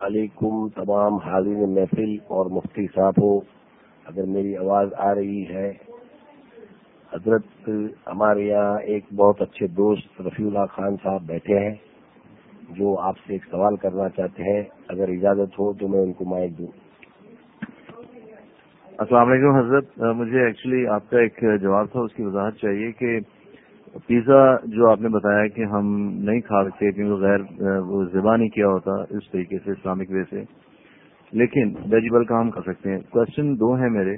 علیکم تمام حاضرین محفل اور مفتی صاحب ہو اگر میری آواز آ رہی ہے، حضرت ہمارے یہاں ایک بہت اچھے دوست رفیع اللہ خان صاحب بیٹھے ہیں، جو آپ سے ایک سوال کرنا چاہتے ہیں، اگر اجازت ہو تو میں ان کو مائک دوں۔ السلام علیکم حضرت، مجھے ایکچولی آپ کا ایک جواب تھا، اس کی وضاحت چاہیے کہ پیزا جو آپ نے بتایا کہ ہم نہیں کھا سکتے کیونکہ غیر وہ ذبح نہیں کیا ہوتا اس طریقے سے، اسلامک وے سے۔ لیکن ویجیبل کا ہم کھا سکتے ہیں۔ کوشچن دو ہیں میرے۔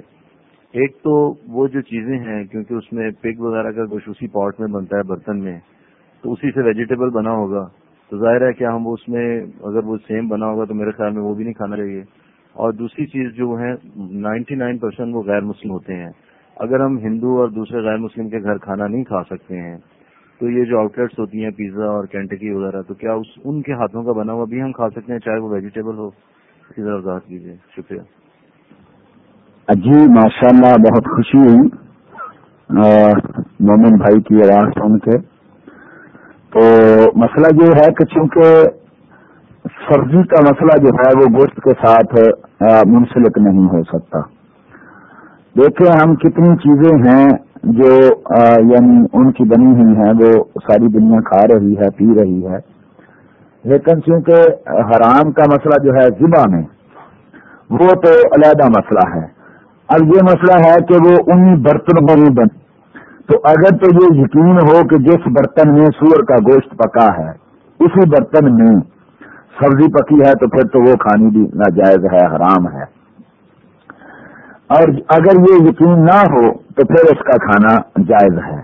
ایک تو وہ جو چیزیں ہیں، کیونکہ اس میں پگ وغیرہ کا کچھ اسی پاٹ میں بنتا ہے، برتن میں۔ تو اسی سے ویجیٹیبل بنا ہوگا۔ تو ظاہر ہے کیا ہم اس میں اگر وہ سیم بنا ہوگا تو میرے خیال میں وہ بھی نہیں کھانا چاہیے۔ اور دوسری چیز جو ہے، نائنٹی نائن پرسینٹ وہ غیر مسلم ہوتے ہیں۔ اگر ہم ہندو اور دوسرے غیر مسلم کے گھر کھانا نہیں کھا سکتے ہیں، تو یہ جو آؤٹ لیٹس ہوتی ہیں پیزا اور کینٹکی وغیرہ، تو کیا اس، ان کے ہاتھوں کا بنا ہوا بھی ہم کھا سکتے ہیں؟ چاہے وہ ویجیٹیبل ہو اس کی وضاحت کیجیے، شکریہ۔ جی ماشاء اللہ بہت خوشی ہوئی مومن بھائی کی آواز سن کے۔ تو مسئلہ یہ ہے کہ چونکہ سبزی کا مسئلہ جو ہے وہ گوشت کے ساتھ منسلک نہیں ہو سکتا۔ دیکھیں ہم کتنی چیزیں ہیں جو یعنی ان کی بنی ہوئی ہیں، وہ ساری دنیا کھا رہی ہے، پی رہی ہے۔ لیکن چونکہ حرام کا مسئلہ جو ہے ذبح میں، وہ تو علیحدہ مسئلہ ہے۔ اب یہ مسئلہ ہے کہ وہ ان برتن میں نہیں بن تو اگر تو یہ یقین ہو کہ جس برتن میں سور کا گوشت پکا ہے، اسی برتن میں سبزی پکی ہے، تو پھر تو وہ کھانی بھی ناجائز ہے، حرام ہے۔ اور اگر یہ یقین نہ ہو تو پھر اس کا کھانا جائز ہے۔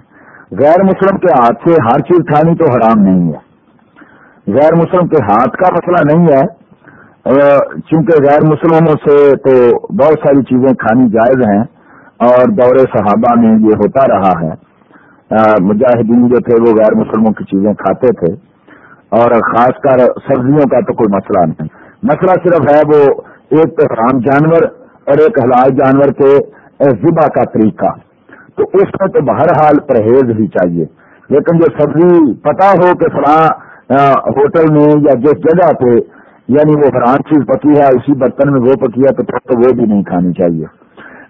غیر مسلم کے ہاتھ سے ہر چیز کھانی تو حرام نہیں ہے۔ غیر مسلم کے ہاتھ کا مسئلہ نہیں ہے۔ چونکہ غیر مسلموں سے تو بہت ساری چیزیں کھانی جائز ہیں اور دور صحابہ میں یہ ہوتا رہا ہے۔ مجاہدین جو تھے وہ غیر مسلموں کی چیزیں کھاتے تھے۔ اور خاص کر سبزیوں کا تو کوئی مسئلہ نہیں۔ مسئلہ صرف ہے وہ ایک تو حرام جانور اور ایک حلال جانور کے ذبح کا طریقہ۔ تو اس میں تو بہرحال پرہیز ہی چاہیے۔ لیکن جو سبزی پتا ہو کہ فلاں ہوٹل میں یا جس جگہ پہ یعنی وہ فران چیز پکی ہے، اسی برتن میں وہ پکی ہے، تو پھر تو وہ بھی نہیں کھانی چاہیے۔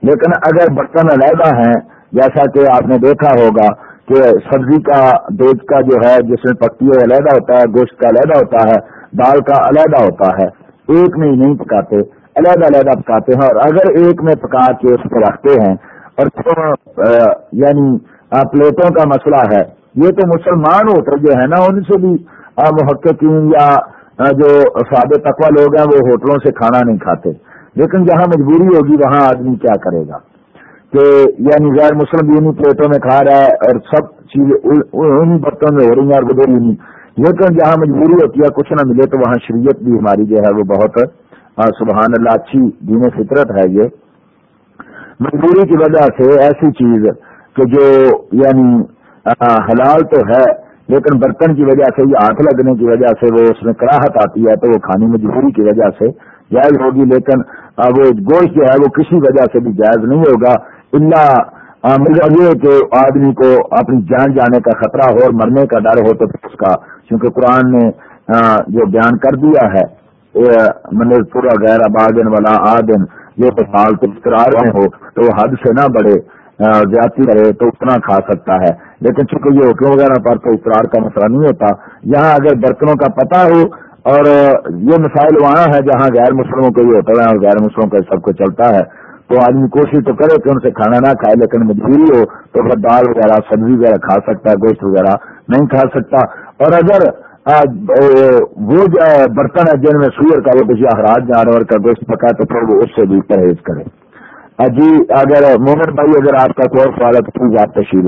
لیکن اگر برتن علیحدہ ہیں، جیسا کہ آپ نے دیکھا ہوگا کہ سبزی کا بیج کا جو ہے، جس میں پکی علیحدہ ہوتا ہے، گوشت کا علیحدہ ہوتا ہے، دال کا علیحدہ ہوتا ہے، ایک میں ہی نہیں پکاتے۔ علیحدہ علیحدہ پکاتے ہیں اور اگر ایک میں پکا کے اس کو رکھتے ہیں اور یعنی پلیٹوں کا مسئلہ ہے، یہ تو مسلمان ہوتے جو ہے نا، ان سے بھی محققین یا جو سادے تقوی لوگ ہیں، وہ ہوٹلوں سے کھانا نہیں کھاتے۔ لیکن جہاں مجبوری ہوگی، وہاں آدمی کیا کرے گا؟ کہ یعنی غیر مسلم بھی انہیں پلیٹوں میں کھا رہا ہے اور سب چیزیں انہیں برتن میں ہو رہی ہیں اور بدوری نہیں لیکن جہاں مجبوری ہوتی ہے، کچھ نہ ملے تو وہاں شریعت بھی ہماری جو ہے، وہ بہت سبحان اللہ، اچھی دین فطرت ہے یہ۔ مجبوری کی وجہ سے ایسی چیز کہ جو یعنی حلال تو ہے، لیکن برتن کی وجہ سے یا ہاتھ لگنے کی وجہ سے، وہ اس میں کراہت آتی ہے، تو وہ کھانی مجبوری کی وجہ سے جائز ہوگی۔ لیکن وہ گوشت جو ہے، وہ کسی وجہ سے بھی جائز نہیں ہوگا۔ اللہ مجھے یہ کہ آدمی کو اپنی جان جانے کا خطرہ ہو اور مرنے کا ڈر ہو تو اس کا، کیونکہ قرآن نے جو بیان کر دیا ہے پورا غیر آبادن والا آدن یہ تو اقرار میں ہو، تو وہ حد سے نہ بڑھے زیادتی کرے، تو اتنا کھا سکتا ہے۔ لیکن چونکہ یہ حکم وغیرہ پر تو اقرار کا مسئلہ نہیں ہوتا، یہاں اگر برتنوں کا پتہ ہو، اور یہ مسائل وہاں ہے جہاں غیر مسلموں کو یہ ہوتا ہے، اور غیر مسلموں کا سب کو چلتا ہے، تو آدمی کوشش تو کرے کہ ان سے کھانا نہ کھائے، لیکن مجبوری ہو، تو پھر دال وغیرہ، سبزی وغیرہ کھا سکتا ہے، گوشت وغیرہ نہیں کھا سکتا۔ اور اگر وہ جو برتن ہے جن میں سور کا وہ کسی اخراج جانور کا گوشت پکا تو پھر وہ اس سے بھی پرہیز کرے۔ جی اگر مومن بھائی، اگر آپ کا کوئی سوال ہے تو پلیز آپ تشریح